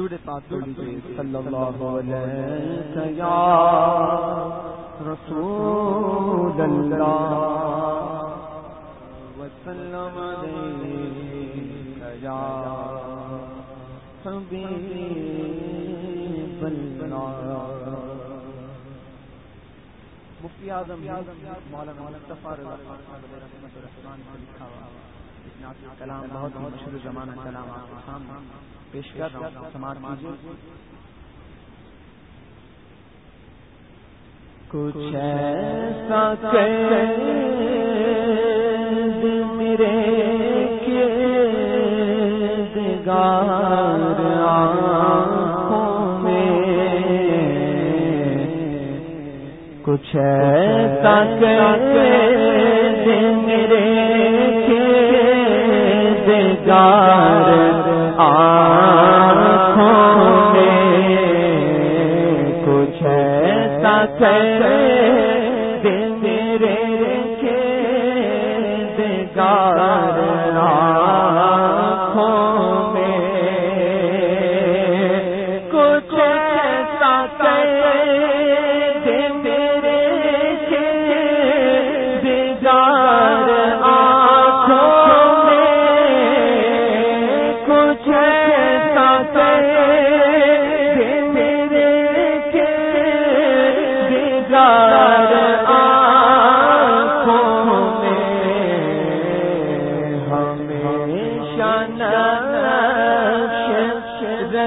درود پاک پڑھ لیجیے صلی اللہ علیہ یا رسول اللہ وسلم یا حبیب اللہ مفتی اعظم مولانا مصطفی رضا خان رحمۃ الرحمن کا کلام بہت مشہور زمانہ کلام آپ کے سامنے پیش کر سماج کچھ ایسا میرے کے دگار آنکھوں میں۔ کچھ ایسا میرے نگار آ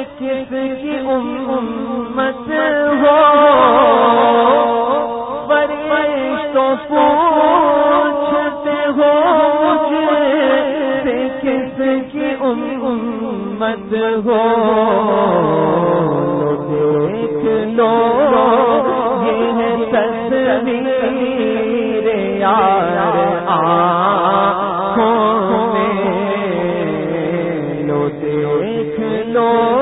کس کی امت ہو، فرشتوں پوچھتے ہو کی امت ہو۔ دیکھ لو، یہ ہے تصویر یار دیکھ لو۔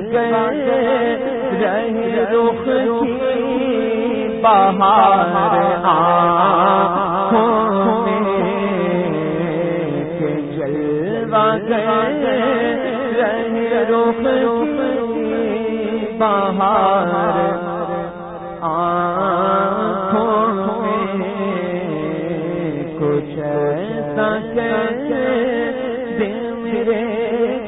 رہے رخ کی بہار جلوا گئے رخ کی بہار کچھ ایسا دل میرے